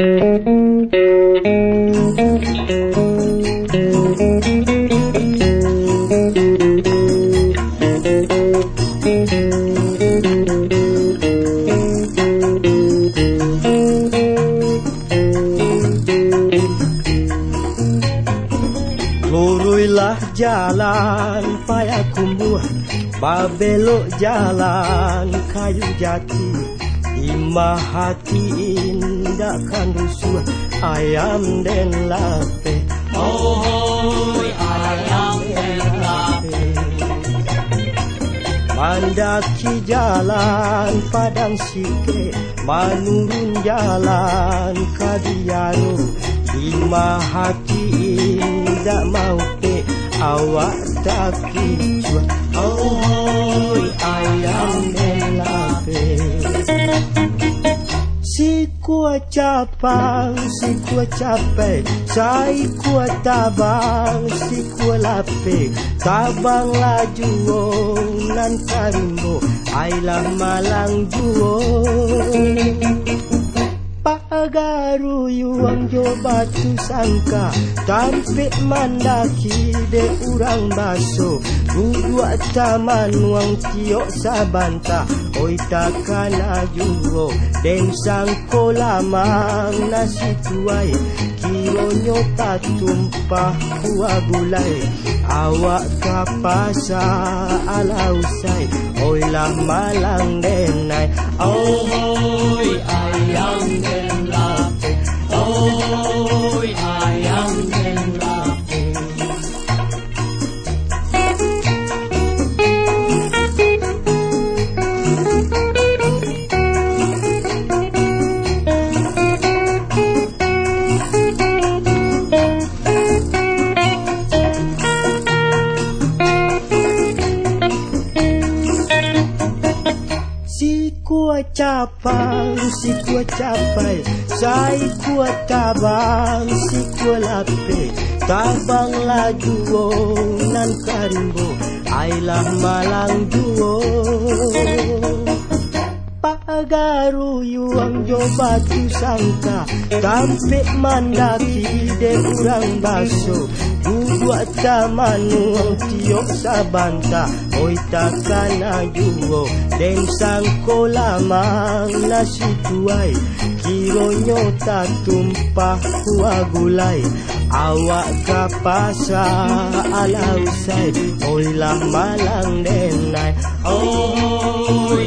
Jalan payah kumbuh Babelok jalan kayu jati. Imah hati indah kan rusuh Ayam dan lape? Oh, ayam dan lape. Mandaki jalan padang sike Manurun jalan kadianu Imah hati indah mau pe Awak tak kicuan Oh, Capang, si kuat capek Sai kuat tabang, si kuat lape Tabang laju nan karimbo Ailah malang juo Pagaru yuang jo batu sangka Tampik mandaki de urang baso. Dudua taman wang tiok sabanta. Oi takkan ajuo Den sangko lamang nasi tuai. Kironyo patumpah kuah gulai. Awak kapasa ala usai Oi lah malang denai. Oh, ayam kuat capang, si kuat capai Sai kuat tabang, si kuat lape Tabang laju nan karimbo. Ailah malang duo. Pagaru yuang jo batu sangka. Tampik mandaki de urang baso Dua taman uang tiok sabanta Oi takkan ajuo Den sangko lamang nasi tuai. Kironyo tak tumpah kuah gulai Awak kapasa ala usai. Oi lah malang denai Oh,